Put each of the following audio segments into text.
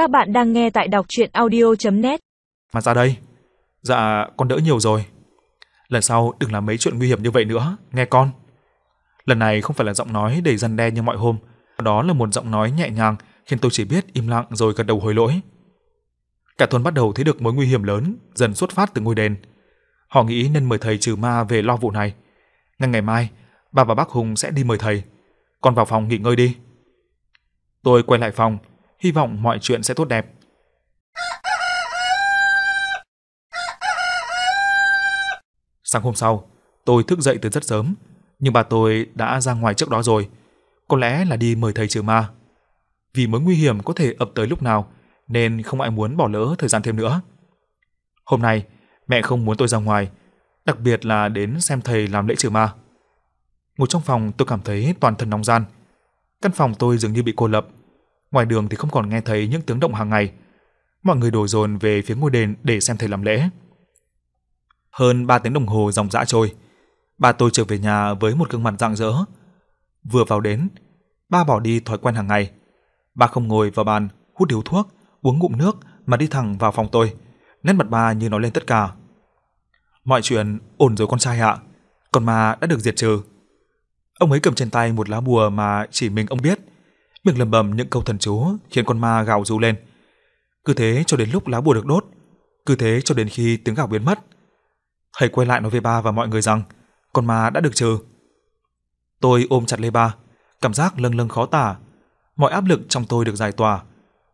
Các bạn đang nghe tại đọc chuyện audio.net Mà ra đây. Dạ, con đỡ nhiều rồi. Lần sau đừng làm mấy chuyện nguy hiểm như vậy nữa, nghe con. Lần này không phải là giọng nói đầy răn đe như mọi hôm, đó là một giọng nói nhẹ nhàng khiến tôi chỉ biết im lặng rồi gật đầu hối lỗi. Cả thôn bắt đầu thấy được mối nguy hiểm lớn dần xuất phát từ ngôi đền. Họ nghĩ nên mời thầy trừ ma về lo vụ này. Ngay ngày mai, bà và bác Hùng sẽ đi mời thầy. Con vào phòng nghỉ ngơi đi. Tôi quay lại phòng, hy vọng mọi chuyện sẽ tốt đẹp. Sáng hôm sau, tôi thức dậy từ rất sớm, nhưng bà tôi đã ra ngoài trước đó rồi. Có lẽ là đi mời thầy trừ ma. Vì mối nguy hiểm có thể ập tới lúc nào, nên không ai muốn bỏ lỡ thời gian thêm nữa. Hôm nay, mẹ không muốn tôi ra ngoài, đặc biệt là đến xem thầy làm lễ trừ ma. Ngồi trong phòng tôi cảm thấy toàn thân nóng gian. Căn phòng tôi dường như bị cô lập. Ngoài đường thì không còn nghe thấy những tiếng động hàng ngày. Mọi người đổ dồn về phía ngôi đền để xem thầy làm lễ. Hơn 3 tiếng đồng hồ dòng dã trôi. Ba tôi trở về nhà với một gương mặt rạng rỡ. Vừa vào đến, ba bỏ đi thói quen hàng ngày. Ba không ngồi vào bàn, hút điếu thuốc, uống ngụm nước mà đi thẳng vào phòng tôi. Nét mặt ba như nói lên tất cả. Mọi chuyện ổn rồi con trai ạ. Còn ma đã được diệt trừ. Ông ấy cầm trên tay một lá bùa mà chỉ mình ông biết. Miệng lầm bầm những câu thần chú khiến con ma gào rú lên. Cứ thế cho đến lúc lá bùa được đốt. Cứ thế cho đến khi tiếng gào biến mất. hãy quay lại nói với ba và mọi người rằng con ma đã được trừ. Tôi ôm chặt lấy ba, cảm giác lâng lâng khó tả. Mọi áp lực trong tôi được giải tỏa.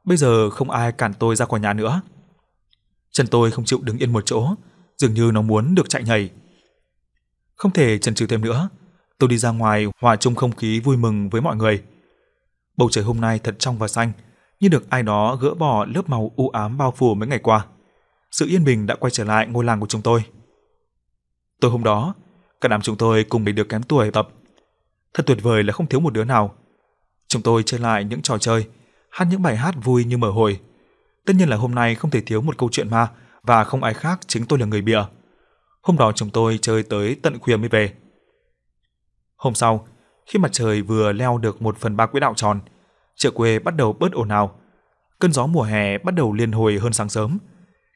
Bây giờ không ai cản tôi ra khỏi nhà nữa. Chân tôi không chịu đứng yên một chỗ, dường như nó muốn được chạy nhảy. Không thể chần chừ thêm nữa, tôi đi ra ngoài hòa chung không khí vui mừng với mọi người. Bầu trời hôm nay thật trong và xanh, như được ai đó gỡ bỏ lớp màu u ám bao phủ mấy ngày qua. Sự yên bình đã quay trở lại ngôi làng của chúng tôi. Tối hôm đó, cả đám chúng tôi cùng mình được kém tuổi tập. Thật tuyệt vời là không thiếu một đứa nào. Chúng tôi chơi lại những trò chơi, hát những bài hát vui như mở hồi. Tất nhiên là hôm nay không thể thiếu một câu chuyện ma và không ai khác chính tôi là người bịa. Hôm đó chúng tôi chơi tới tận khuya mới về. Hôm sau, khi mặt trời vừa leo được một phần ba quỹ đạo tròn, chợ quê bắt đầu bớt ồn ào. Cơn gió mùa hè bắt đầu liên hồi hơn sáng sớm.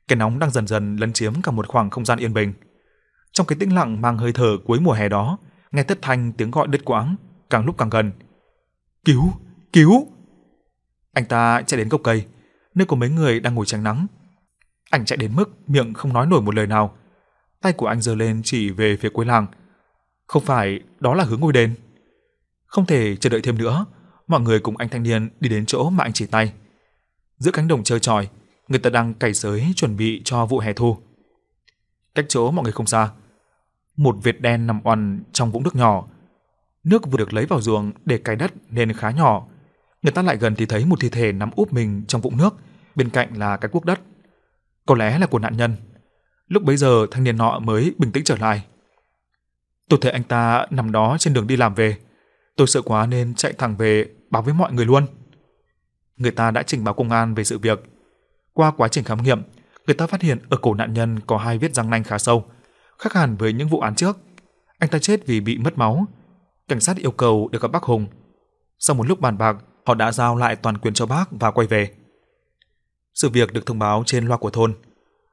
Cái nóng đang dần dần lấn chiếm cả một khoảng không gian yên bình. Trong cái tĩnh lặng mang hơi thở cuối mùa hè đó, nghe tất thanh tiếng gọi đứt quãng, càng lúc càng gần. Cứu! Cứu! Anh ta chạy đến gốc cây, nơi có mấy người đang ngồi tránh nắng. Anh chạy đến mức miệng không nói nổi một lời nào. Tay của anh giơ lên chỉ về phía cuối làng. Không phải đó là hướng ngôi đền. Không thể chờ đợi thêm nữa, mọi người cùng anh thanh niên đi đến chỗ mà anh chỉ tay. Giữa cánh đồng chơi tròi, người ta đang cày sới chuẩn bị cho vụ hè thu. Cách chỗ mọi người không xa, một vệt đen nằm oằn trong vũng nước nhỏ. Nước vừa được lấy vào ruộng để cày đất nên khá nhỏ. Người ta lại gần thì thấy một thi thể nằm úp mình trong vũng nước, bên cạnh là cái cuốc đất. Có lẽ là của nạn nhân. Lúc bấy giờ thanh niên nọ mới bình tĩnh trở lại. Tôi thấy anh ta nằm đó trên đường đi làm về. Tôi sợ quá nên chạy thẳng về báo với mọi người luôn. Người ta đã trình báo công an về sự việc. Qua quá trình khám nghiệm, người ta phát hiện ở cổ nạn nhân có hai vết răng nanh khá sâu, khác hẳn với những vụ án trước. Anh ta chết vì bị mất máu. Cảnh sát yêu cầu được gặp bác Hùng. Sau một lúc bàn bạc, họ đã giao lại toàn quyền cho bác và quay về. Sự việc được thông báo trên loa của thôn.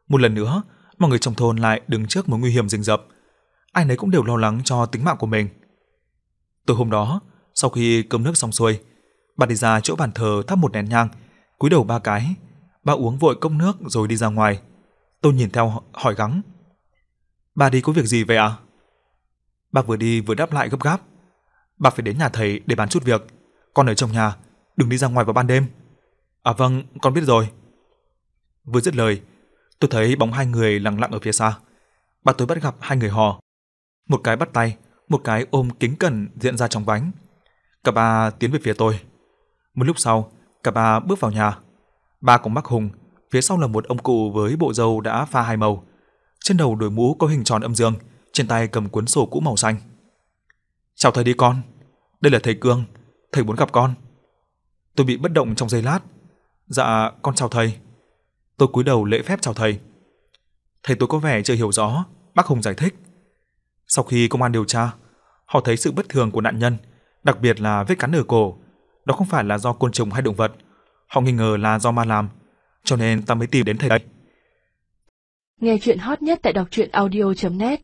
Một lần nữa, mọi người trong thôn lại đứng trước mối nguy hiểm rình rập. Ai nấy cũng đều lo lắng cho tính mạng của mình. Tối hôm đó, sau khi cơm nước xong xuôi, bà đi ra chỗ bàn thờ thắp một nén nhang, cúi đầu ba cái. Bà uống vội cốc nước rồi đi ra ngoài. Tôi nhìn theo hỏi gắng. Bà đi có việc gì vậy ạ? À? Bà vừa đi vừa đáp lại gấp gáp. Bà phải đến nhà thầy để bàn chút việc. Con ở trong nhà, đừng đi ra ngoài vào ban đêm. À vâng, con biết rồi. Vừa dứt lời, tôi thấy bóng hai người lặng lặng ở phía xa. Bà tôi bắt gặp hai người hò. Một cái bắt tay, một cái ôm kính cẩn diện ra trong vánh. Cả ba tiến về phía tôi. Một lúc sau, cả ba bước vào nhà. Ba cùng bác Hùng, phía sau là một ông cụ với bộ râu đã pha hai màu. Trên đầu đội mũ có hình tròn âm dương, trên tay cầm cuốn sổ cũ màu xanh. "Chào thầy đi con, đây là thầy Cương, thầy muốn gặp con." Tôi bị bất động trong giây lát. "Dạ, con chào thầy." Tôi cúi đầu lễ phép chào thầy. Thầy tôi có vẻ chưa hiểu rõ, bác Hùng giải thích. Sau khi công an điều tra, họ thấy sự bất thường của nạn nhân, đặc biệt là vết cắn ở cổ, đó không phải là do côn trùng hay động vật. Họ nghi ngờ là do ma làm, cho nên ta mới tìm đến thầy đây. Nghe chuyện hot nhất tại đọc truyện audio.net